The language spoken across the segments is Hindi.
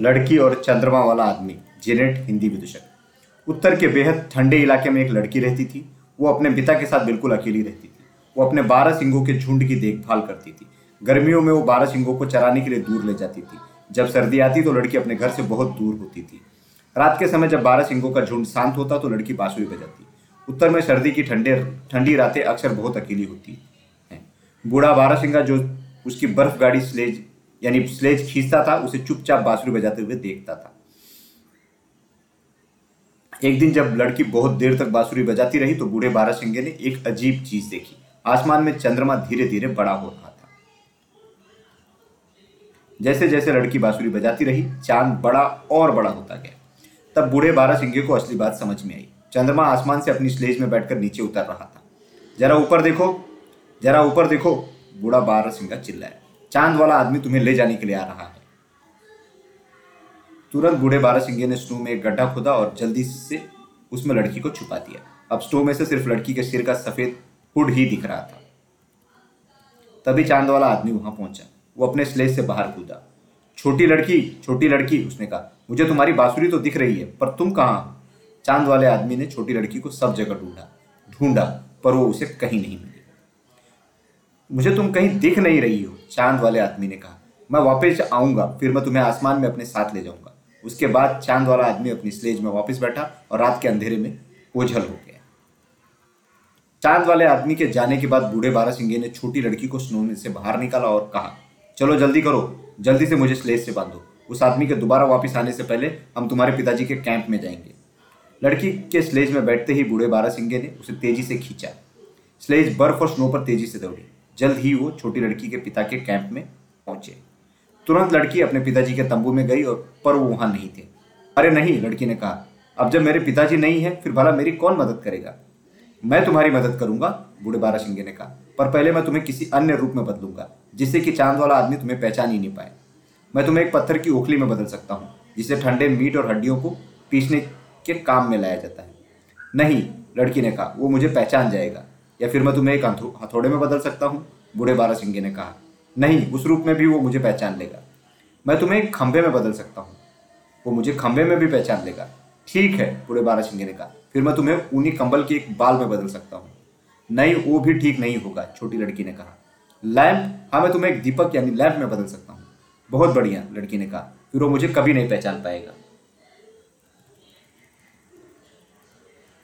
लड़की और चंद्रमा वाला आदमी, जेनेट हिंदी विदूषक। उत्तर के बेहद ठंडे इलाके में एक लड़की रहती थी। वो अपने पिता के साथ बिल्कुल अकेली रहती थी। वो अपने बारह सिंगों के झुंड की देखभाल करती थी। गर्मियों में वो बारह सिंगों को चराने के लिए दूर ले जाती थी। जब सर्दी आती तो लड़की अपने घर से बहुत दूर होती थी। रात के समय जब बारह सिंगों का झुंड शांत होता तो लड़की बांसुरी बजाती। उत्तर में सर्दी की ठंडे, ठंडी रातें अक्सर बहुत अकेली होती हैं। बूढ़ा बारह सिंगा जो उसकी बर्फ़ गाड़ी स्लेज यानी स्लेज खींचता था, उसे चुपचाप बांसुरी बजाते हुए देखता था। एक दिन जब लड़की बहुत देर तक बांसुरी बजाती रही तो बूढ़े बारह सिंगे ने एक अजीब चीज़ देखी। आसमान में चंद्रमा धीरे धीरे बड़ा हो रहा था। जैसे जैसे लड़की बांसुरी बजाती रही, चाँद बड़ा और बड़ा होता गया। तब बूढ़े बारह सिंगे को असली बात समझ में आई। चंद्रमा आसमान से अपनी स्लेज में बैठकर नीचे उतर रहा था। जरा ऊपर देखो, जरा ऊपर देखो, बूढ़ा बारह सिंगा चिल्लाया। चाँद वाला आदमी तुम्हें ले जाने के लिए आ रहा है। तुरंत बूढ़े बारह सिंगे ने स्नो में एक गड्ढा खोदा और जल्दी से उसमें लड़की को छुपा दिया। अब स्टो में से सिर्फ़ लड़की के सिर का सफ़ेद हुड ही दिख रहा था। तभी चाँद वाला आदमी वहाँ पहुँचा। वो अपने स्लेज से बाहर कूदा। छोटी लड़की छोटी लड़की, उसने कहा, मुझे तुम्हारी बांसुरी तो दिख रही है, पर तुम कहाँ चाँद वाले आदमी ने छोटी लड़की को सब जगह ढूंढा ढूंढा, पर वो उसे कहीं नहीं मिली। मुझे तुम कहीं दिख नहीं रही हो, चाँद वाले आदमी ने कहा। मैं वापस आऊँगा, फिर मैं तुम्हें आसमान में अपने साथ ले जाऊँगा। उसके बाद चाँद वाला आदमी अपनी स्लेज में वापस बैठा और रात के अंधेरे में ओझल हो गया। चाँद वाले आदमी के जाने के बाद बूढ़े बारह सिंगे ने छोटी लड़की को स्नो में से बाहर निकाला और कहा, चलो जल्दी करो, जल्दी से मुझे स्लेज से बांधो। उस आदमी के दोबारा वापस आने से पहले हम तुम्हारे पिताजी के कैंप में जाएँगे लड़की के स्लेज में बैठते ही बूढ़े बारह सिंगे ने उसे तेज़ी से खींचा। स्लेज बर्फ़ और स्नो पर तेज़ी से दौड़ी। जल्द ही वो छोटी लड़की के पिता के कैंप में पहुँचे। तुरंत लड़की अपने पिताजी के तंबू में गई और पर वो वहाँ नहीं थे। अरे नहीं, लड़की ने कहा, अब जब मेरे पिताजी नहीं है, फिर भला मेरी कौन मदद करेगा? मैं तुम्हारी मदद करूँगा, बूढ़े बारा सिंगे ने कहा, पर पहले मैं तुम्हें किसी अन्य रूप में बदलूँगा, जिससे कि चाँद वाला आदमी तुम्हें पहचान ही नहीं पाए। मैं तुम्हें एक पत्थर की ओखली में बदल सकता हूँ, जिसे ठंडे मीट और हड्डियों को पीसने के काम में लाया जाता है। नहीं, लड़की ने कहा, वो मुझे पहचान जाएगा। या फिर मैं तुम्हें एक हथौड़े में बदल सकता हूँ? बूढ़े बारह सिंगे ने कहा। नहीं, उस रूप में भी वो मुझे पहचान लेगा। मैं तुम्हें एक खंभे में बदल सकता हूँ। वो मुझे खंभे में भी पहचान लेगा। ठीक है, बूढ़े बारह सिंगे ने कहा। फिर मैं तुम्हें ऊनी कंबल के एक बाल में बदल सकता हूँ। नहीं, वो भी ठीक नहीं होगा, छोटी लड़की ने कहा। लैम्प हाँ मैं तुम्हें एक दीपक यानी लैम्प में बदल सकता हूँ। बहुत बढ़िया, लड़की ने कहा। फिर वो मुझे कभी नहीं पहचान पाएगा।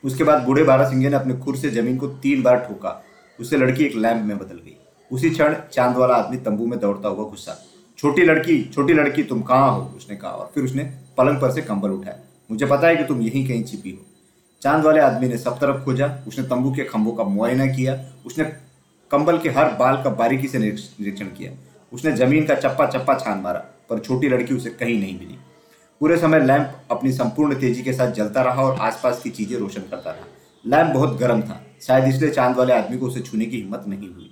उसके बाद बूढ़े बारह सिंगे ने अपने खुर से ज़मीन को तीन बार ठोका। उससे लड़की एक लैंप में बदल गई। उसी क्षण चाँद वाला आदमी तंबू में दौड़ता हुआ घुसा छोटी लड़की छोटी लड़की, तुम कहाँ हो? उसने कहा, और फिर उसने पलंग पर से कंबल उठाया। मुझे पता है कि तुम यहीं कहीं छिपी हो। चाँद वाले आदमी ने सब तरफ़ खोजा। उसने तंबू के खंभों का मुआयना किया। उसने कंबल के हर बाल का बारीकी से निरीक्षण किया। उसने ज़मीन का चप्पा चप्पा छान मारा, पर छोटी लड़की उसे कहीं नहीं मिली। पूरे समय लैंप अपनी संपूर्ण तेज़ी के साथ जलता रहा और आसपास की चीज़ें रोशन करता रहा। लैंप बहुत गर्म था, शायद इसलिए चाँद वाले आदमी को उसे छूने की हिम्मत नहीं हुई।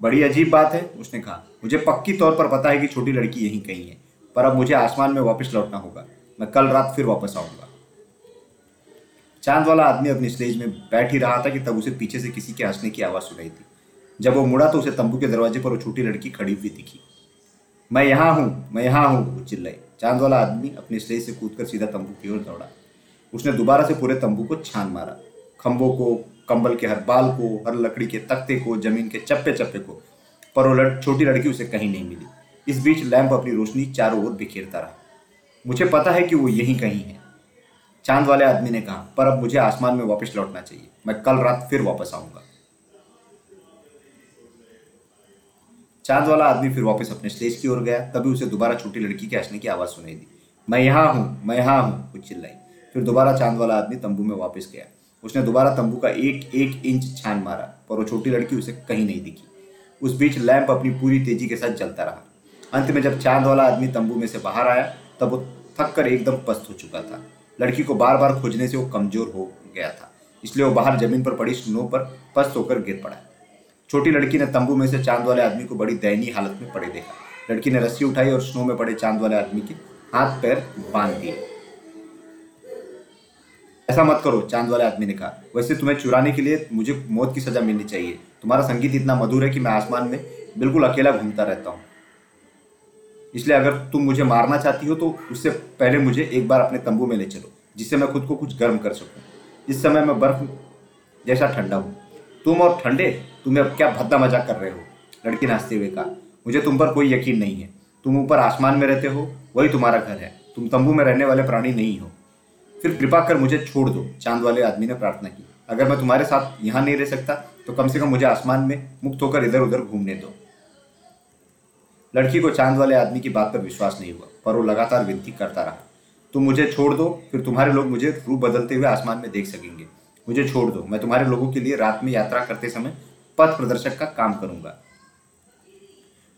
बड़ी अजीब बात है, उसने कहा, मुझे पक्की तौर पर पता है कि छोटी लड़की यहीं कहीं है, पर अब मुझे आसमान में वापस लौटना होगा। मैं कल रात फिर वापस आऊँगा। चाँद वाला आदमी अपनी स्टेज में बैठ ही रहा था कि तब उसे पीछे से किसी के हंसने की आवाज़ सुनाई थी। जब वो मुड़ा तो उसे तंबू के दरवाजे पर वो छोटी लड़की खड़ी हुई दिखी। मैं यहाँ हूँ, मैं यहाँ हूँ वो चिल्लाई चाँद वाला आदमी अपने स्टेज से कूदकर सीधा तंबू की ओर दौड़ा। उसने दोबारा से पूरे तंबू को छान मारा। खंभों को कंबल के हर बाल को हर लकड़ी के तख्ते को ज़मीन के चप्पे चप्पे को पर वो लड़, छोटी लड़की उसे कहीं नहीं मिली। इस बीच लैंप अपनी रोशनी चारों ओर बिखेरता रहा। मुझे पता है कि वो यहीं कहीं है। चाँद वाले आदमी ने कहा पर अब मुझे आसमान में वापस लौटना चाहिए। मैं कल रात फिर वापस आऊँगा। चाँद वाला आदमी फिर वापस अपने स्टेज की ओर गया, तभी उसे दोबारा छोटी लड़की के हंसने की आवाज़ सुनाई दी। मैं यहाँ हूँ, मैं यहाँ हूँ कुछ चिल्लाई। फिर दोबारा चाँद वाला आदमी तंबू में वापस गया। उसने दोबारा तंबू का एक एक इंच छान मारा, पर वो छोटी लड़की उसे कहीं नहीं दिखी। उस बीच लैंप अपनी पूरी तेज़ी के साथ जलता रहा। अंत में जब चाँद वाला आदमी तंबू में से बाहर आया, तब वो थक कर एकदम पस्त हो चुका था। लड़की को बार बार खोजने से वो कमज़ोर हो गया था, इसलिए वो बाहर ज़मीन पर पड़ी स्नो पर पस्त होकर गिर पड़ा। छोटी लड़की ने तंबू में से चाँद वाले आदमी को बड़ी दयनीय हालत में पड़े देखा। लड़की ने रस्सी उठाई और स्नो में पड़े चाँद वाले आदमी के हाथ पैर बाँध दिए। ऐसा मत करो, चाँद वाले आदमी ने कहा। वैसे तुम्हें चुराने के लिए मुझे मौत की सजा मिलनी चाहिए। तुम्हारा संगीत इतना मधुर है कि मैं आसमान में बिल्कुल अकेला घूमता रहता हूँ। इसलिए अगर तुम मुझे मारना चाहती हो तो उससे पहले मुझे एक बार अपने तंबू में ले चलो, जिससे मैं खुद को कुछ गर्म कर सकूँ। इस समय मैं बर्फ़ जैसा ठंडा हूँ। तुम और ठंडे तुम्हें अब क्या भद्दा मज़ाक कर रहे हो? लड़की ने हँसते हुए कहा, मुझे तुम पर कोई यकीन नहीं है। तुम ऊपर आसमान में रहते हो, वही तुम्हारा घर है। तुम तंबू में रहने वाले प्राणी नहीं हो। फिर कृपा कर मुझे छोड़ दो, चाँद वाले आदमी ने प्रार्थना की। अगर मैं तुम्हारे साथ यहाँ नहीं रह सकता तो कम से कम मुझे आसमान में मुक्त होकर इधर उधर घूमने दो। लड़की को चाँद वाले आदमी की बात पर विश्वास नहीं हुआ, पर वो लगातार विनती करता रहा। तुम मुझे छोड़ दो, फिर तुम्हारे लोग मुझे रूप बदलते हुए आसमान में देख सकेंगे। मुझे छोड़ दो, मैं तुम्हारे लोगों के लिए रात में यात्रा करते समय पथ प्रदर्शक का काम करूँगा।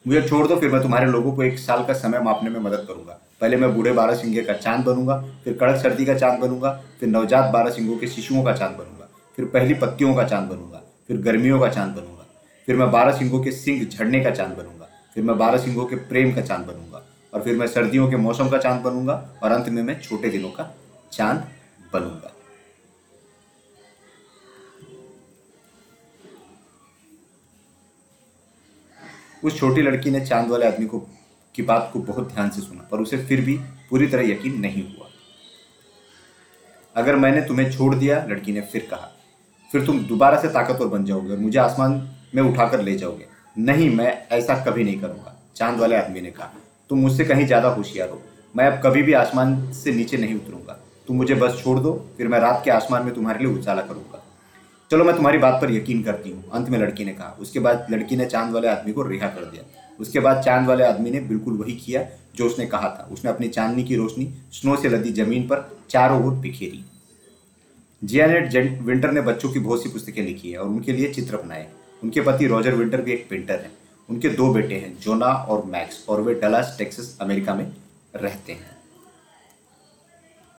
मुझे छोड़ दो, फिर मैं तुम्हारे लोगों को एक साल का समय मापने में मदद करूँगा। पहले मैं बूढ़े बारह सिंगे का चाँद बनूँगा, फिर कड़क सर्दी का चाँद बनूँगा, फिर नवजात बारह सिंगों के शिशुओं का चाँद बनूँगा, फिर पहली पत्तियों का चाँद बनूँगा, फिर गर्मियों का चाँद बनूँगा, फिर मैं बारह सिंगों के सिंह झड़ने का चाँद बनूँगा, फिर मैं बारह सिंगों के प्रेम का चाँद बनूँगा, और फिर मैं सर्दियों के मौसम का चाँद बनूँगा, और अंत में मैं छोटे दिनों का चाँद बनूँगा। उस छोटी लड़की ने चाँद वाले आदमी को, की बात को बहुत ध्यान से सुना, पर उसे फिर भी पूरी तरह यकीन नहीं हुआ। अगर मैंने तुम्हें छोड़ दिया, लड़की ने फिर कहा, फिर तुम दोबारा से ताकतवर बन जाओगे और मुझे आसमान में उठाकर ले जाओगे। नहीं, मैं ऐसा कभी नहीं करूँगा, चाँद वाले आदमी ने कहा। तुम मुझसे कहीं ज़्यादा होशियार हो। मैं अब कभी भी आसमान से नीचे नहीं उतरूँगा। तुम मुझे बस छोड़ दो, फिर मैं रात के आसमान में तुम्हारे लिए उजाला करूँगा। चलो मैं तुम्हारी बात पर यकीन करती हूँ। अंत में लड़की ने कहा। उसके बाद लड़की ने चाँद वाले आदमी को रिहा कर दिया। उसके बाद चाँद वाले आदमी ने बिल्कुल वही किया जो उसने कहा था। उसने अपनी चांदनी की रोशनी स्नो से लदी ज़मीन पर चारों ओर बिखेरी। जियानेट विंटर ने बच्चों की बहुत सी पुस्तकें लिखी है और उनके लिए चित्र बनाए। उनके पति रॉजर विंटर भी एक पेंटर हैं। उनके दो बेटे हैं, जोना और मैक्स और वे डलास, टेक्सास, अमेरिका में रहते हैं।